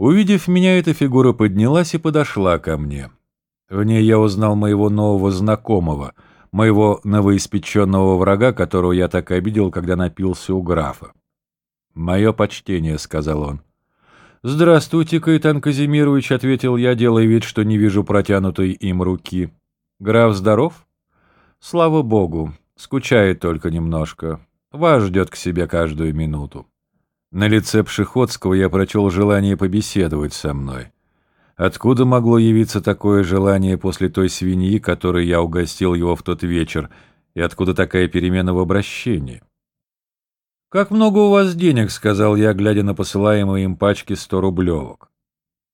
Увидев меня, эта фигура поднялась и подошла ко мне. В ней я узнал моего нового знакомого, моего новоиспеченного врага, которого я так обидел, когда напился у графа. «Мое почтение», — сказал он. «Здравствуйте, Каэтан Казимирович», — ответил я, делая вид, что не вижу протянутой им руки. «Граф здоров?» «Слава богу, скучает только немножко. Вас ждет к себе каждую минуту». На лице Пшеходского я прочел желание побеседовать со мной. Откуда могло явиться такое желание после той свиньи, которой я угостил его в тот вечер, и откуда такая перемена в обращении? «Как много у вас денег?» — сказал я, глядя на посылаемые им пачки сто рублевок.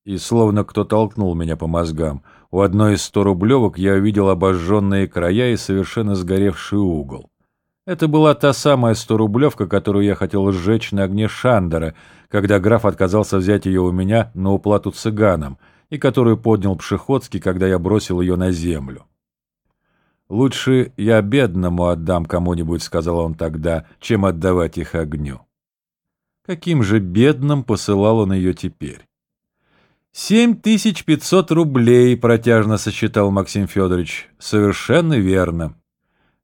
И словно кто толкнул меня по мозгам, у одной из сто рублевок я увидел обожженные края и совершенно сгоревший угол. Это была та самая сторублевка, которую я хотел сжечь на огне Шандера, когда граф отказался взять ее у меня на уплату цыганам, и которую поднял Пшеходский, когда я бросил ее на землю. «Лучше я бедному отдам кому-нибудь», — сказал он тогда, — «чем отдавать их огню». Каким же бедным посылал он ее теперь? «Семь тысяч пятьсот рублей», — протяжно сосчитал Максим Федорович. «Совершенно верно.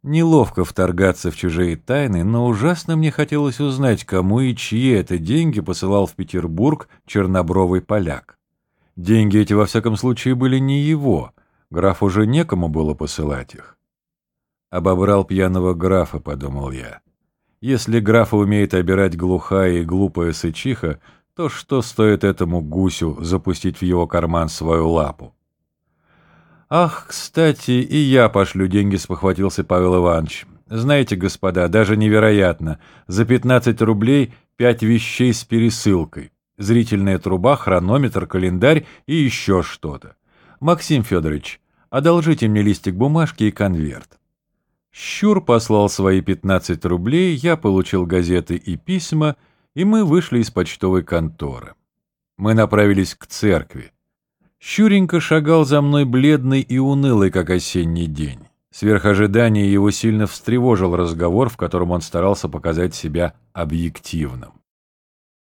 Неловко вторгаться в чужие тайны, но ужасно мне хотелось узнать, кому и чьи это деньги посылал в Петербург чернобровый поляк. Деньги эти, во всяком случае, были не его, граф уже некому было посылать их. «Обобрал пьяного графа», — подумал я. «Если графа умеет обирать глухая и глупая сычиха, то что стоит этому гусю запустить в его карман свою лапу?» «Ах, кстати, и я пошлю деньги», — спохватился Павел Иванович. «Знаете, господа, даже невероятно. За 15 рублей пять вещей с пересылкой. Зрительная труба, хронометр, календарь и еще что-то. Максим Федорович, одолжите мне листик бумажки и конверт». Щур послал свои 15 рублей, я получил газеты и письма, и мы вышли из почтовой конторы. Мы направились к церкви. Щуренько шагал за мной бледный и унылый, как осенний день. Сверх ожидания его сильно встревожил разговор, в котором он старался показать себя объективным.